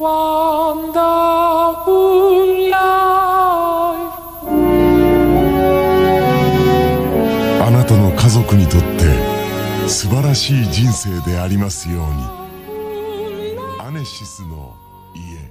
あなたの家族にとって素晴らしい人生でありますように。アネシスの家。